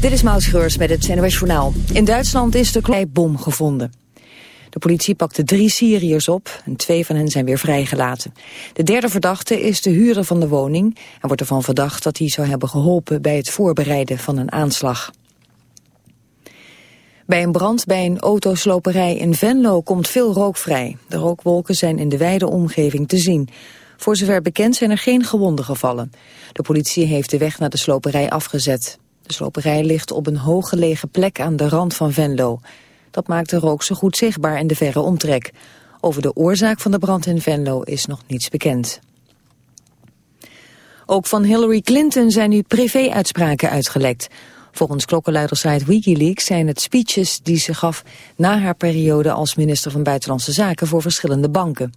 Dit is Maud Schreurs met het NOS Journaal. In Duitsland is de kleibom gevonden. De politie pakte drie Syriërs op en twee van hen zijn weer vrijgelaten. De derde verdachte is de huurder van de woning... en wordt ervan verdacht dat hij zou hebben geholpen bij het voorbereiden van een aanslag. Bij een brand bij een autosloperij in Venlo komt veel rook vrij. De rookwolken zijn in de wijde omgeving te zien. Voor zover bekend zijn er geen gewonden gevallen. De politie heeft de weg naar de sloperij afgezet. De sloperij ligt op een hooggelegen plek aan de rand van Venlo. Dat maakt de rook zo goed zichtbaar in de verre omtrek. Over de oorzaak van de brand in Venlo is nog niets bekend. Ook van Hillary Clinton zijn nu privé-uitspraken uitgelekt. Volgens klokkenluidersite Wikileaks zijn het speeches die ze gaf na haar periode als minister van Buitenlandse Zaken voor verschillende banken.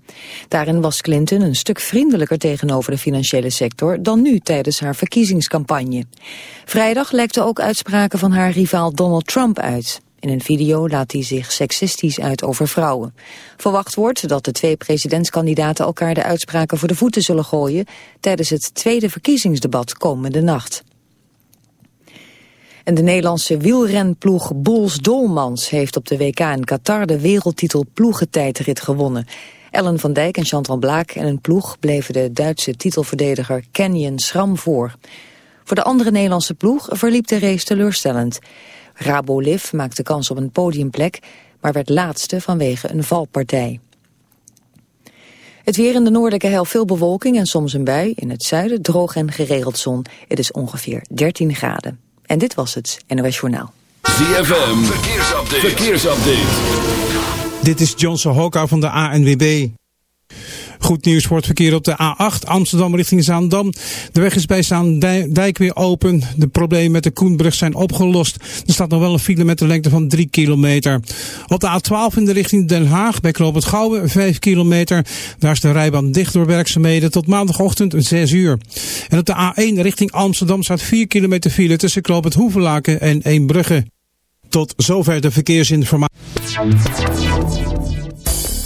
Daarin was Clinton een stuk vriendelijker tegenover de financiële sector dan nu tijdens haar verkiezingscampagne. Vrijdag lekten ook uitspraken van haar rivaal Donald Trump uit. In een video laat hij zich seksistisch uit over vrouwen. Verwacht wordt dat de twee presidentskandidaten elkaar de uitspraken voor de voeten zullen gooien tijdens het tweede verkiezingsdebat komende nacht. En de Nederlandse wielrenploeg Boels Dolmans heeft op de WK in Qatar de wereldtitel ploegentijdrit gewonnen. Ellen van Dijk en Chantal Blaak en een ploeg bleven de Duitse titelverdediger Canyon Schram voor. Voor de andere Nederlandse ploeg verliep de race teleurstellend. Rabo Liv maakte kans op een podiumplek, maar werd laatste vanwege een valpartij. Het weer in de noordelijke helft veel bewolking en soms een bui. In het zuiden droog en geregeld zon. Het is ongeveer 13 graden. En dit was het NOS Journaal. ZFM, verkeersupdate. verkeersupdate. Dit is Johnson Hoka van de ANWB. Goed nieuws voor het verkeer op de A8 Amsterdam richting Zaandam. De weg is bij Zaandijk weer open. De problemen met de Koenbrug zijn opgelost. Er staat nog wel een file met een lengte van 3 kilometer. Op de A12 in de richting Den Haag bij Knoop het Gouwen 5 kilometer. Daar is de rijbaan dicht door werkzaamheden tot maandagochtend 6 uur. En op de A1 richting Amsterdam staat 4 kilometer file tussen Knoop het Hoevelaken en Eembrugge. Tot zover de verkeersinformatie.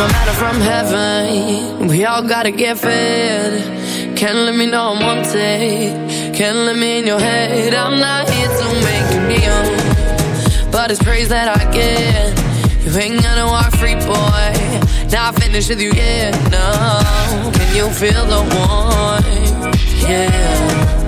a matter from heaven. We all gotta get fed. Can't let me know I'm wanted. Can't let me in your head. I'm not here to make you feel. but it's praise that I get. You ain't gonna walk free, boy. Now I finish with you yeah. No, can you feel the warmth? Yeah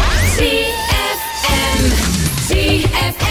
ZFM.